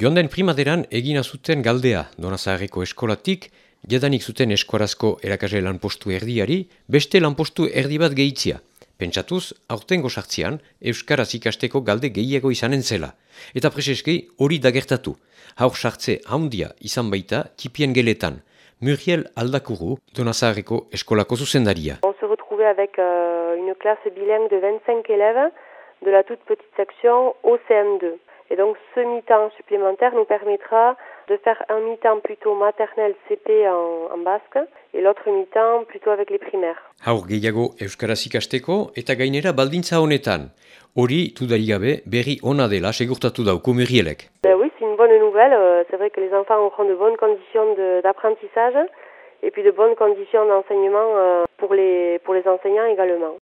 Jonden primaderan egina zuten galdea Donazaharreko eskolatik, jadanik zuten eskuarazko erakasle lanpostu erdiari, beste lanpostu erdi bat gehitzia. Pentsatuz, aurtengo sartzean, Euskaraz ikasteko galde gehiago izanen zela. Eta preseski hori dagertatu. Haur sartze handia izan baita tipien geletan. Muriel Aldakuru, Donazaharreko eskolako zuzendaria. On se retrouvait avec euh, une classe bilingue de 25 élèves de la toute petite section au CM2. Et donc ce mi-temps supplémentaire nous permettra de faire un mi-temps plutôt maternel CP en, en basque et l'autre mi-temps plutôt avec les primaires. Haur gehiago Euskaraz ikasteko eta gainera baldintza honetan. Hori, tudari gabe, berri ona dela segurtatu dauko Murielek. Ben oui, c'est une bonne nouvelle. Euh, C'est vrai que les enfants auront de bonnes conditions d'apprentissage et puis de bonnes conditions d'enseignement euh, pour les, pour les enseignants également.